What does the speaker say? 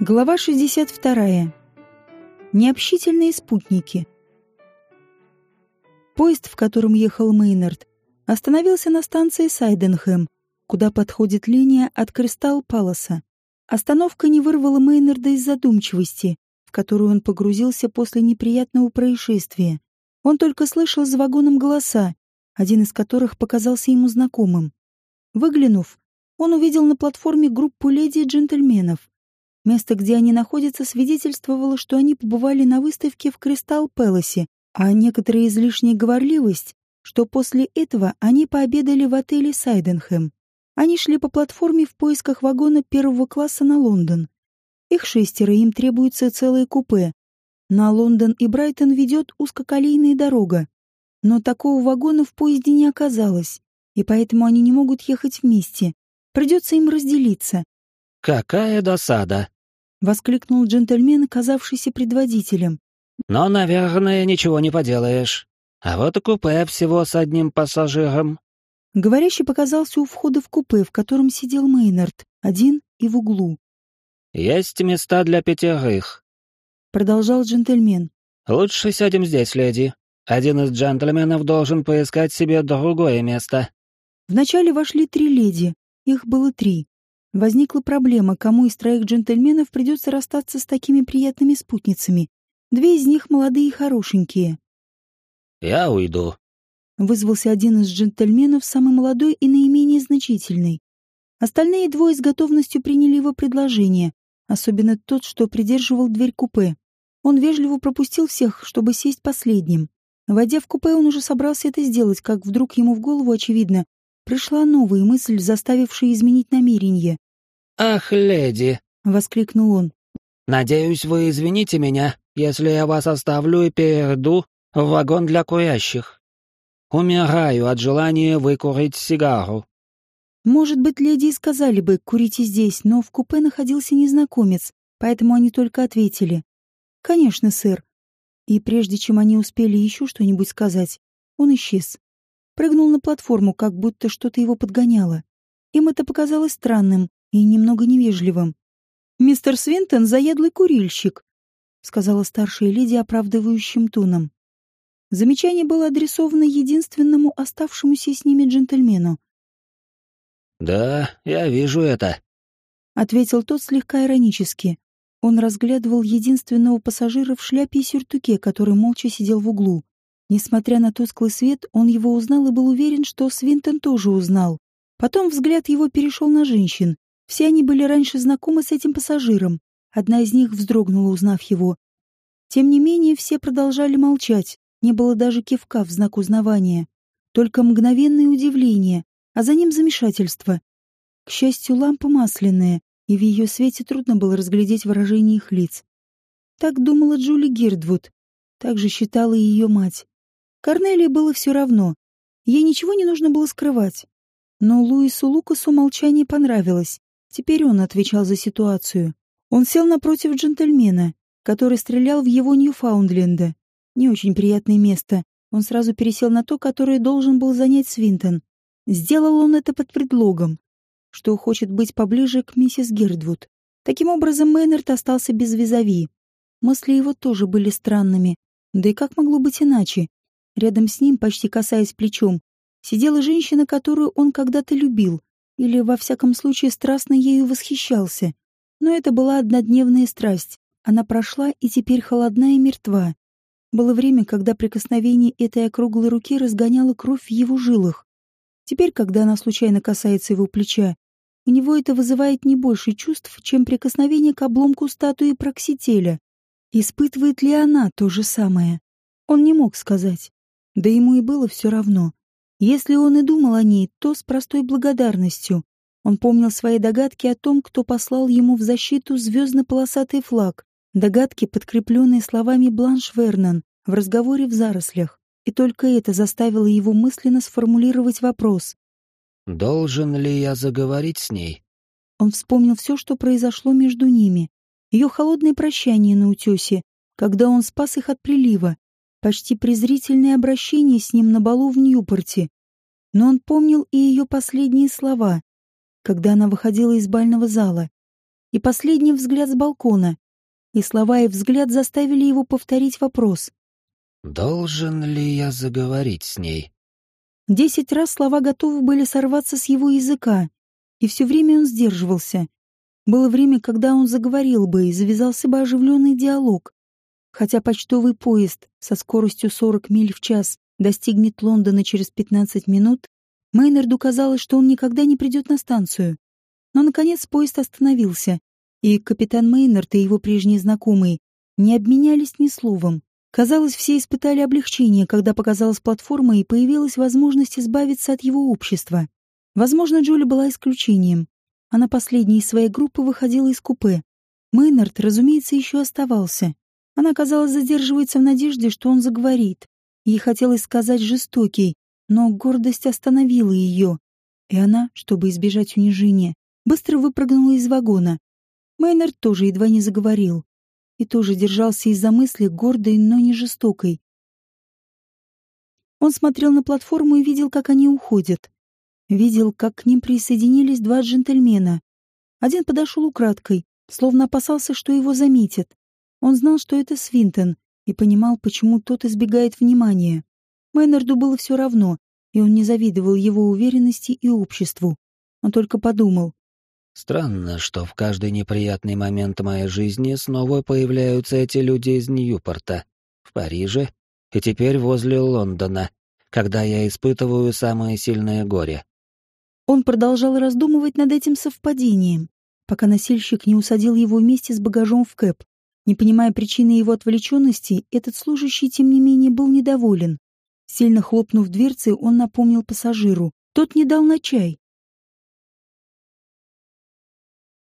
Глава 62. Необщительные спутники. Поезд, в котором ехал Мейнард, остановился на станции Сайденхэм, куда подходит линия от Кристалл Паласа. Остановка не вырвала Мейнарда из задумчивости, в которую он погрузился после неприятного происшествия. Он только слышал за вагоном голоса, один из которых показался ему знакомым. Выглянув, он увидел на платформе группу леди и джентльменов. Место, где они находятся, свидетельствовало, что они побывали на выставке в Кристалл Пэласе, а некоторая излишняя говорливость, что после этого они пообедали в отеле Сайденхэм. Они шли по платформе в поисках вагона первого класса на Лондон. Их шестеро, им требуется целое купе. На Лондон и Брайтон ведет узкоколейная дорога. Но такого вагона в поезде не оказалось, и поэтому они не могут ехать вместе. Придется им разделиться. «Какая досада!» — воскликнул джентльмен, оказавшийся предводителем. «Но, наверное, ничего не поделаешь. А вот и купе всего с одним пассажиром». Говорящий показался у входа в купе, в котором сидел Мейнард, один и в углу. «Есть места для пятерых», — продолжал джентльмен. «Лучше сядем здесь, леди. Один из джентльменов должен поискать себе другое место». Вначале вошли три леди, их было три. Возникла проблема, кому из троих джентльменов придется расстаться с такими приятными спутницами. Две из них молодые и хорошенькие. «Я уйду», — вызвался один из джентльменов, самый молодой и наименее значительный. Остальные двое с готовностью приняли его предложение, особенно тот, что придерживал дверь купе. Он вежливо пропустил всех, чтобы сесть последним. Войдя в купе, он уже собрался это сделать, как вдруг ему в голову, очевидно, пришла новая мысль, заставившая изменить намерение. «Ах, леди!» — воскликнул он. «Надеюсь, вы извините меня, если я вас оставлю и перейду в вагон для курящих. Умираю от желания выкурить сигару». Может быть, леди и сказали бы «курите здесь», но в купе находился незнакомец, поэтому они только ответили «Конечно, сэр». И прежде чем они успели еще что-нибудь сказать, он исчез. Прыгнул на платформу, как будто что-то его подгоняло. Им это показалось странным и немного невежливым. «Мистер Свинтон — заядлый курильщик», — сказала старшая леди оправдывающим тоном. Замечание было адресовано единственному оставшемуся с ними джентльмену. «Да, я вижу это», — ответил тот слегка иронически. Он разглядывал единственного пассажира в шляпе и сюртуке, который молча сидел в углу. Несмотря на тусклый свет, он его узнал и был уверен, что Свинтон тоже узнал. Потом взгляд его перешел на женщин. Все они были раньше знакомы с этим пассажиром. Одна из них вздрогнула, узнав его. Тем не менее, все продолжали молчать. Не было даже кивка в знак узнавания. Только мгновенное удивление, а за ним замешательство. К счастью, лампа масляная, и в ее свете трудно было разглядеть выражение их лиц. Так думала Джули Гирдвуд. Так же считала ее мать. Корнелии было все равно. Ей ничего не нужно было скрывать. Но Луису Лукасу молчание понравилось. Теперь он отвечал за ситуацию. Он сел напротив джентльмена, который стрелял в его Ньюфаундленда. Не очень приятное место. Он сразу пересел на то, которое должен был занять Свинтон. Сделал он это под предлогом, что хочет быть поближе к миссис Гердвуд. Таким образом, Мейнард остался без визави. Мысли его тоже были странными. Да и как могло быть иначе? Рядом с ним, почти касаясь плечом, сидела женщина, которую он когда-то любил, или, во всяком случае, страстно ею восхищался. Но это была однодневная страсть. Она прошла и теперь холодна и мертва. Было время, когда прикосновение этой округлой руки разгоняло кровь в его жилах. Теперь, когда она случайно касается его плеча, у него это вызывает не больше чувств, чем прикосновение к обломку статуи Проксителя. Испытывает ли она то же самое? Он не мог сказать. Да ему и было все равно. Если он и думал о ней, то с простой благодарностью. Он помнил свои догадки о том, кто послал ему в защиту звездно-полосатый флаг, догадки, подкрепленные словами Бланш Вернон в разговоре в зарослях. И только это заставило его мысленно сформулировать вопрос. «Должен ли я заговорить с ней?» Он вспомнил все, что произошло между ними. Ее холодное прощание на утесе, когда он спас их от прилива, почти презрительное обращение с ним на балу в Ньюпорте. Но он помнил и ее последние слова, когда она выходила из бального зала. и последний взгляд с балкона. И слова и взгляд заставили его повторить вопрос. «Должен ли я заговорить с ней?» Десять раз слова готовы были сорваться с его языка, и все время он сдерживался. Было время, когда он заговорил бы и завязался бы оживленный диалог. Хотя почтовый поезд со скоростью 40 миль в час достигнет Лондона через 15 минут, Мейнарду казалось, что он никогда не придет на станцию. Но, наконец, поезд остановился, и капитан Мейнард и его прежние знакомые не обменялись ни словом. Казалось, все испытали облегчение, когда показалась платформа и появилась возможность избавиться от его общества. Возможно, Джоли была исключением. Она последней из своей группы выходила из купе. Мейнард, разумеется, еще оставался. Она, казалось, задерживается в надежде, что он заговорит. Ей хотелось сказать «жестокий», но гордость остановила ее. И она, чтобы избежать унижения, быстро выпрыгнула из вагона. Мейнард тоже едва не заговорил. И тоже держался из-за мысли гордой, но не жестокой. Он смотрел на платформу и видел, как они уходят. Видел, как к ним присоединились два джентльмена. Один подошел украдкой, словно опасался, что его заметят. Он знал, что это Свинтон, и понимал, почему тот избегает внимания. Мейнарду было все равно, и он не завидовал его уверенности и обществу. Он только подумал. «Странно, что в каждый неприятный момент моей жизни снова появляются эти люди из Ньюпорта, в Париже и теперь возле Лондона, когда я испытываю самое сильное горе». Он продолжал раздумывать над этим совпадением, пока носильщик не усадил его вместе с багажом в кэп. Не понимая причины его отвлеченности, этот служащий, тем не менее, был недоволен. Сильно хлопнув дверцей, он напомнил пассажиру. Тот не дал на чай.